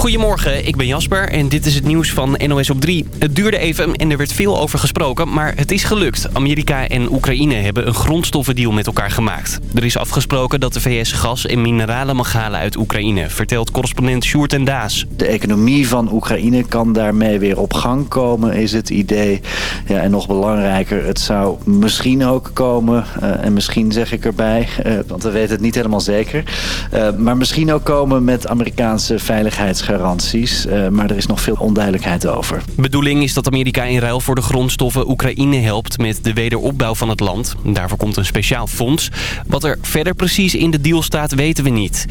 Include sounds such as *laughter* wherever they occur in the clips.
Goedemorgen, ik ben Jasper en dit is het nieuws van NOS op 3. Het duurde even en er werd veel over gesproken, maar het is gelukt. Amerika en Oekraïne hebben een grondstoffendeal met elkaar gemaakt. Er is afgesproken dat de VS gas en mineralen mag halen uit Oekraïne, vertelt correspondent Sjoerd en Daas. De economie van Oekraïne kan daarmee weer op gang komen, is het idee. Ja, en nog belangrijker, het zou misschien ook komen, uh, en misschien zeg ik erbij, uh, want we weten het niet helemaal zeker. Uh, maar misschien ook komen met Amerikaanse veiligheidsgaranties. Uh, maar er is nog veel onduidelijkheid over. Bedoeling is dat Amerika in ruil voor de grondstoffen Oekraïne helpt met de wederopbouw van het land. Daarvoor komt een speciaal fonds. Wat er verder precies in de deal staat weten we niet.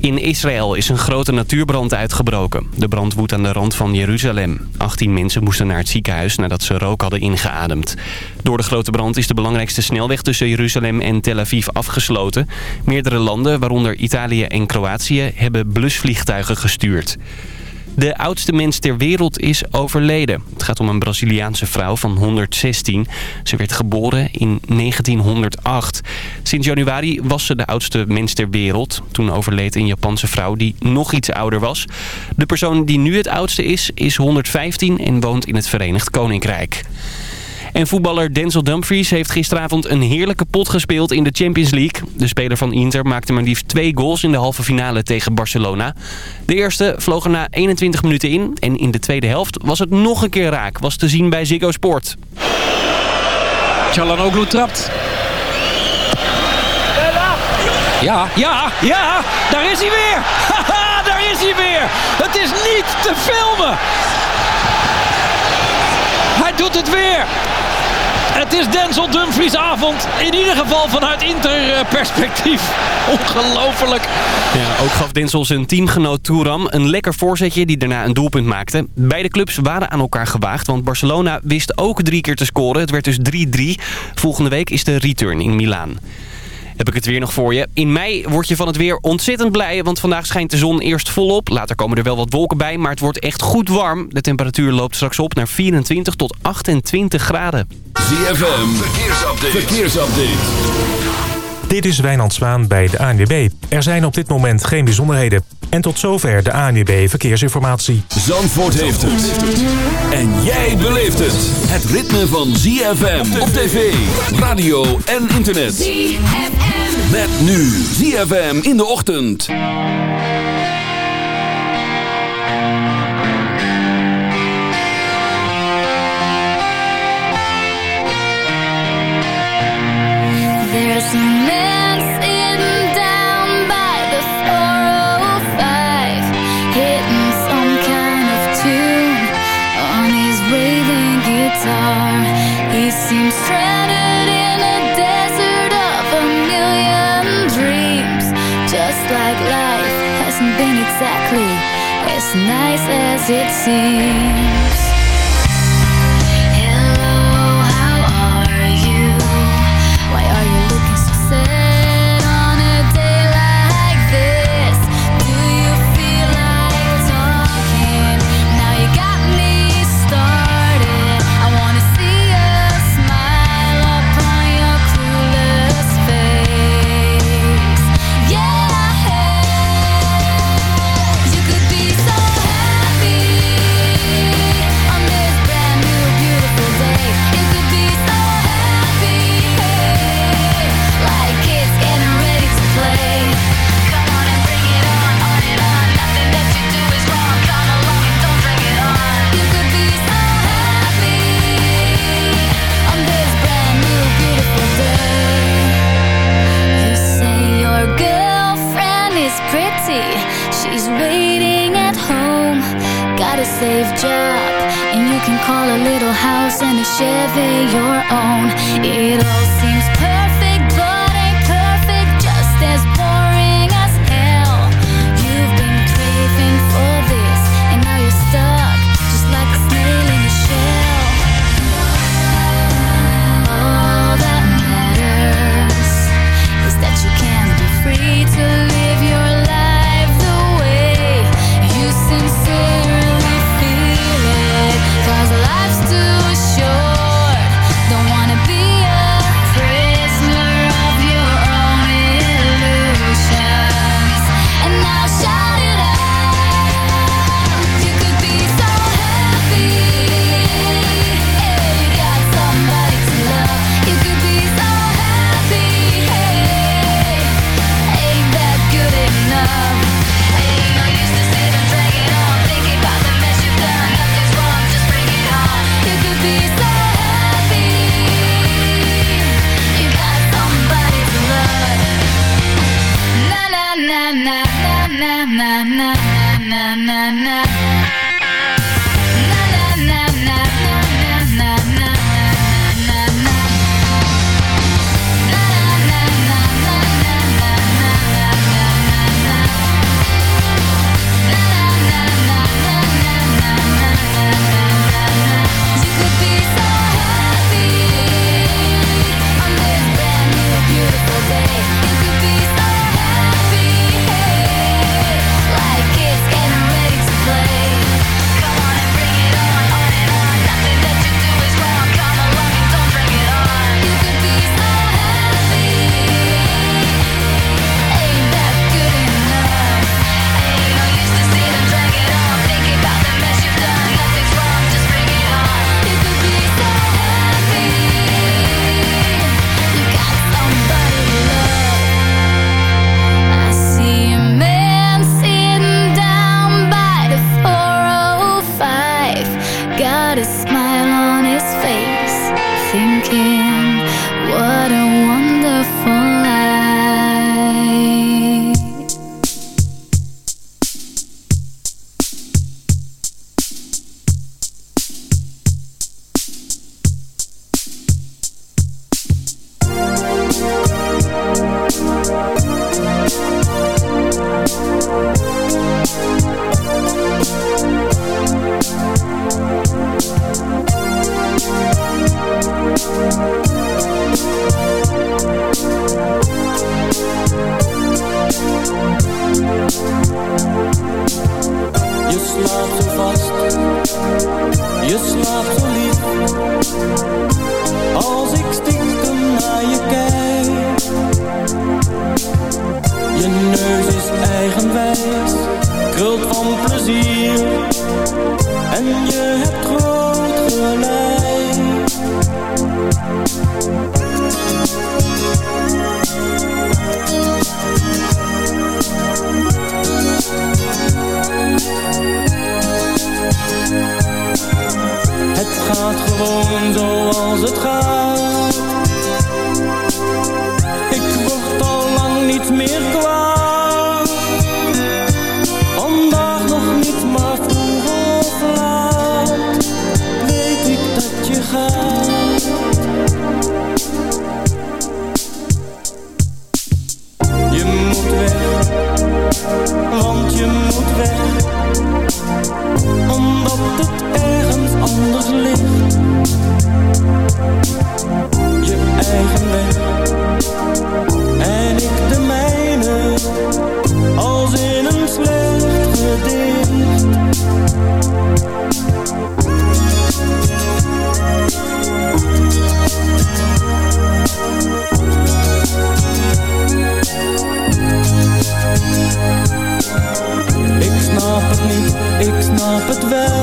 In Israël is een grote natuurbrand uitgebroken. De brand woedt aan de rand van Jeruzalem. 18 mensen moesten naar het ziekenhuis nadat ze rook hadden ingeademd. Door de grote brand is de belangrijkste snelweg tussen Jeruzalem en Tel Aviv afgesloten. Meerdere landen, waaronder Italië en Kroatië, hebben blusvliegtuigen gestuurd. De oudste mens ter wereld is overleden. Het gaat om een Braziliaanse vrouw van 116. Ze werd geboren in 1908. Sinds januari was ze de oudste mens ter wereld. Toen overleed een Japanse vrouw die nog iets ouder was. De persoon die nu het oudste is, is 115 en woont in het Verenigd Koninkrijk. En voetballer Denzel Dumfries heeft gisteravond een heerlijke pot gespeeld in de Champions League. De speler van Inter maakte maar liefst twee goals in de halve finale tegen Barcelona. De eerste vloog er na 21 minuten in en in de tweede helft was het nog een keer raak. Was te zien bij Ziggo Sport. Chalanoglu trapt. Ja, ja, ja, daar is hij weer. *laughs* Haha, daar is hij weer. Het is niet te filmen. Doet het weer. Het is Denzel Dumfries avond. In ieder geval vanuit Inter-perspectief. *laughs* Ongelooflijk. Ja, ook gaf Denzel zijn teamgenoot Touram een lekker voorzetje die daarna een doelpunt maakte. Beide clubs waren aan elkaar gewaagd, want Barcelona wist ook drie keer te scoren. Het werd dus 3-3. Volgende week is de return in Milaan heb ik het weer nog voor je. In mei word je van het weer ontzettend blij, want vandaag schijnt de zon eerst volop. Later komen er wel wat wolken bij, maar het wordt echt goed warm. De temperatuur loopt straks op naar 24 tot 28 graden. ZFM, verkeersupdate. verkeersupdate. Dit is Wijnand Zwaan bij de ANWB. Er zijn op dit moment geen bijzonderheden. En tot zover de ANWB Verkeersinformatie. Zandvoort heeft het. En jij beleeft het. Het ritme van ZFM op tv, radio en internet. ZFM. Met nu ZFM in de ochtend. Nice as it seems krult van plezier. En je hebt groot gelijk. Het gaat gewoon zoals het gaat. Ik word al lang niet meer kwaad. river.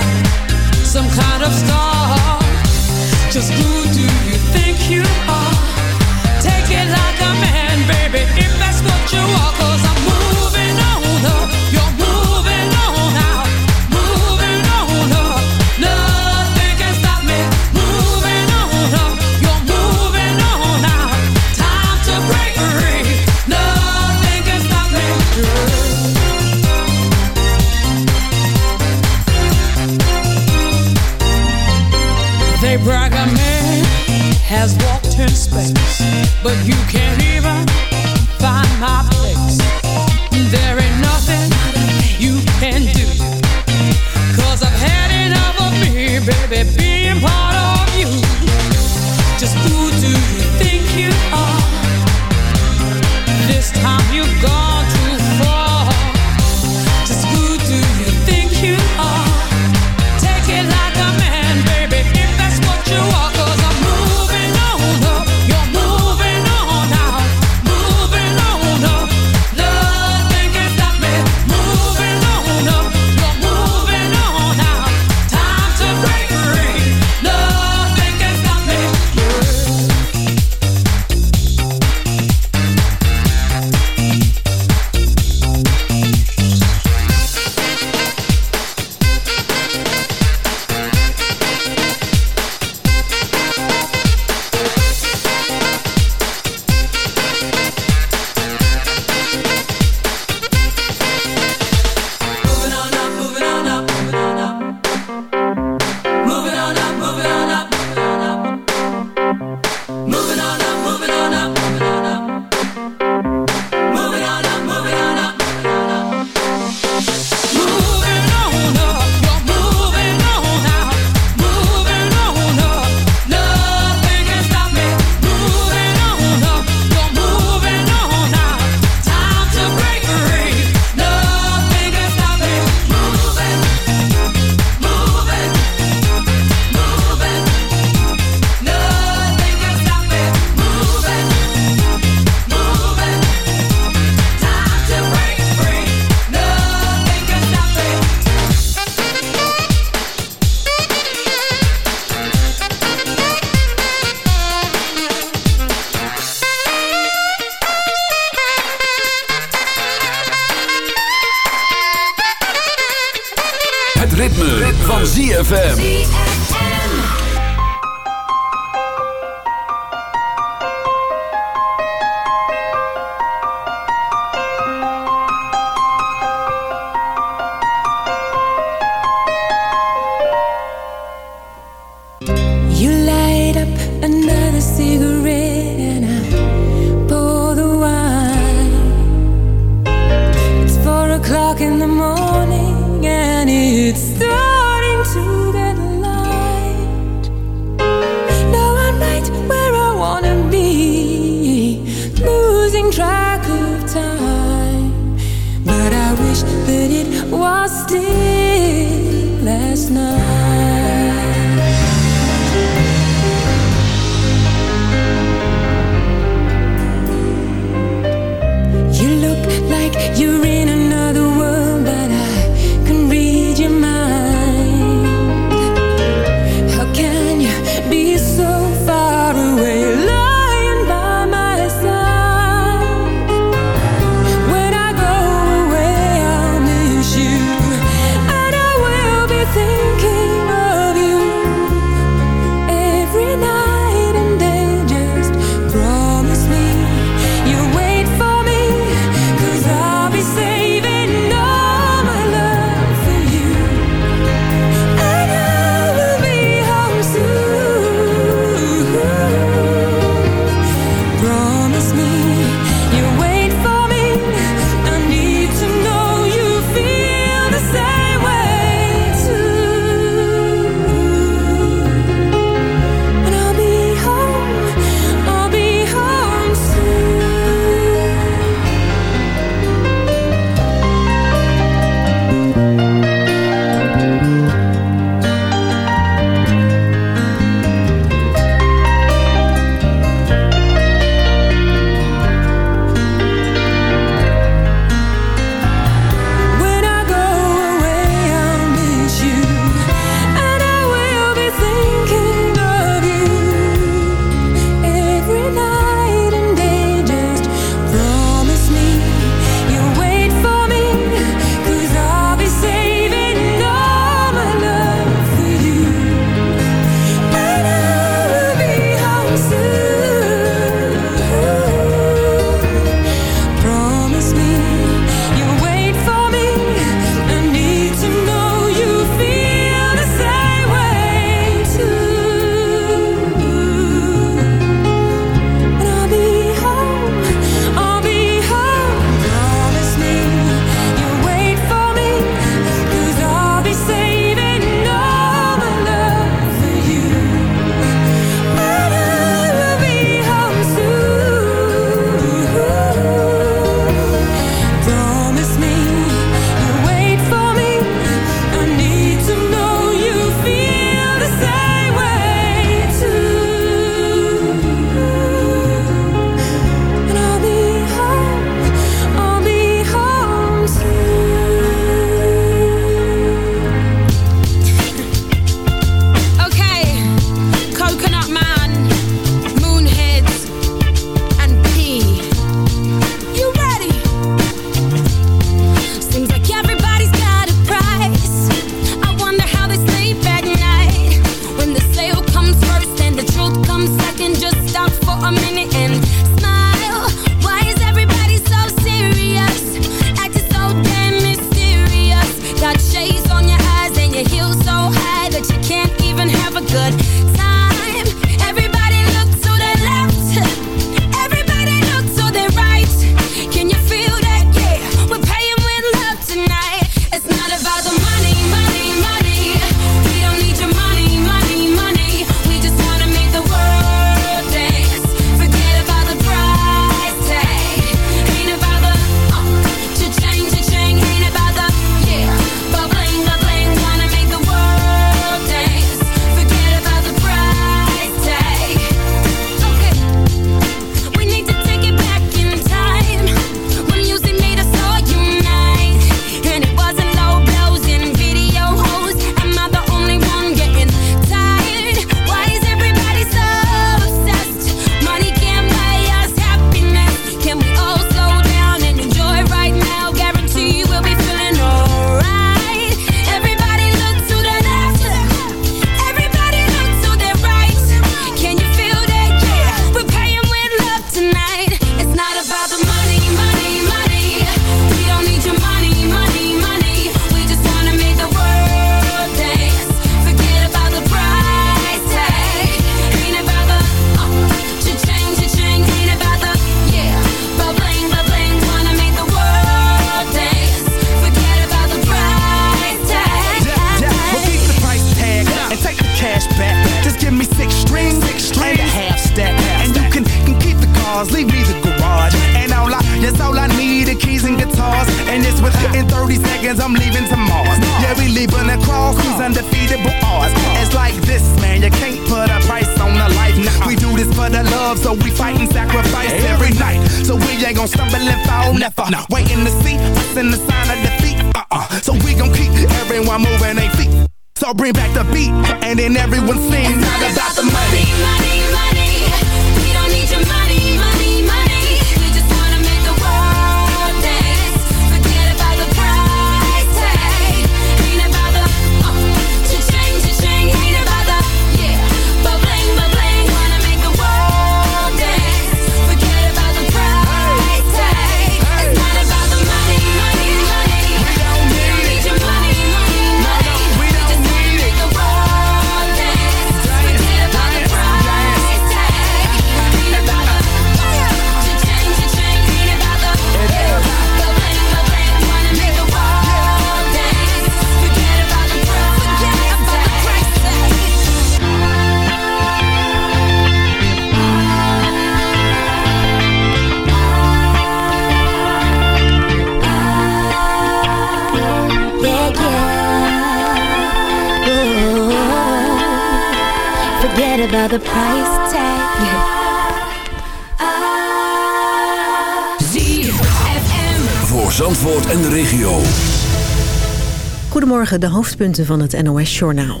de hoofdpunten van het NOS-journaal.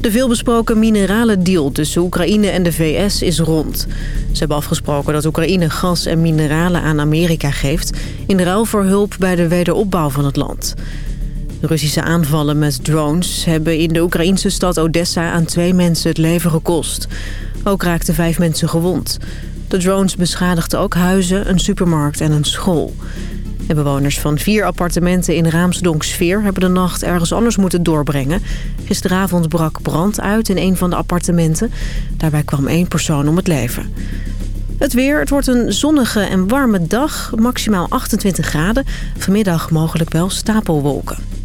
De veelbesproken mineralendeal tussen Oekraïne en de VS is rond. Ze hebben afgesproken dat Oekraïne gas en mineralen aan Amerika geeft... in ruil voor hulp bij de wederopbouw van het land. De Russische aanvallen met drones hebben in de Oekraïnse stad Odessa... aan twee mensen het leven gekost. Ook raakten vijf mensen gewond. De drones beschadigden ook huizen, een supermarkt en een school. De bewoners van vier appartementen in Raamsdonksfeer hebben de nacht ergens anders moeten doorbrengen. Gisteravond brak brand uit in een van de appartementen. Daarbij kwam één persoon om het leven. Het weer, het wordt een zonnige en warme dag, maximaal 28 graden. Vanmiddag mogelijk wel stapelwolken.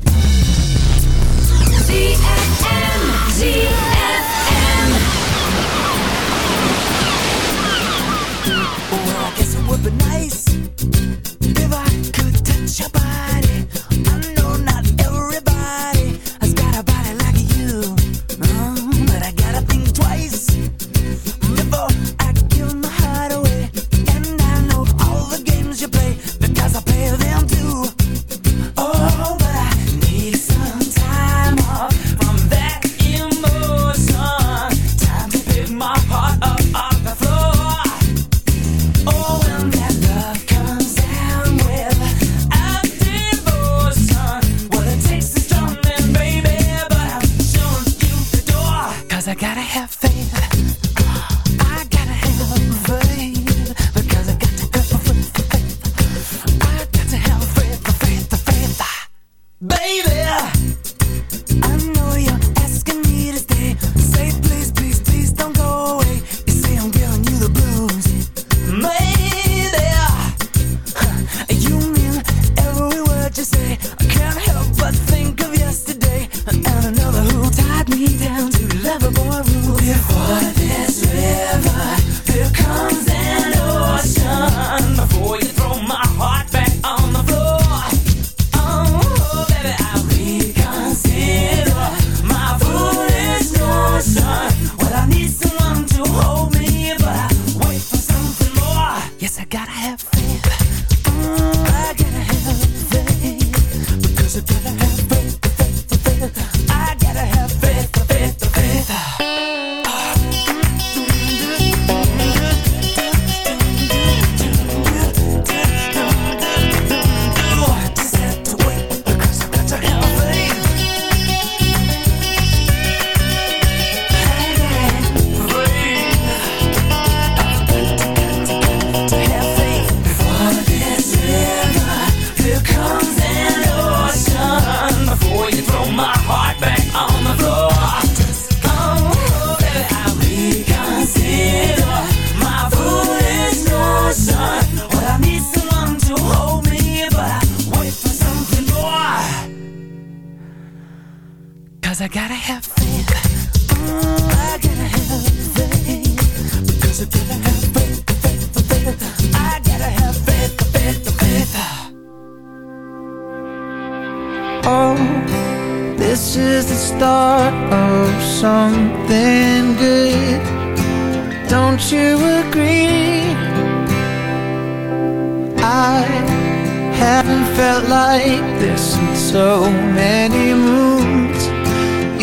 Cause I gotta have faith. I gotta have faith. Because I gotta have faith, faith, faith. I gotta have faith, faith, faith. Oh, this is the start of something good. Don't you agree? I haven't felt like this in so many moons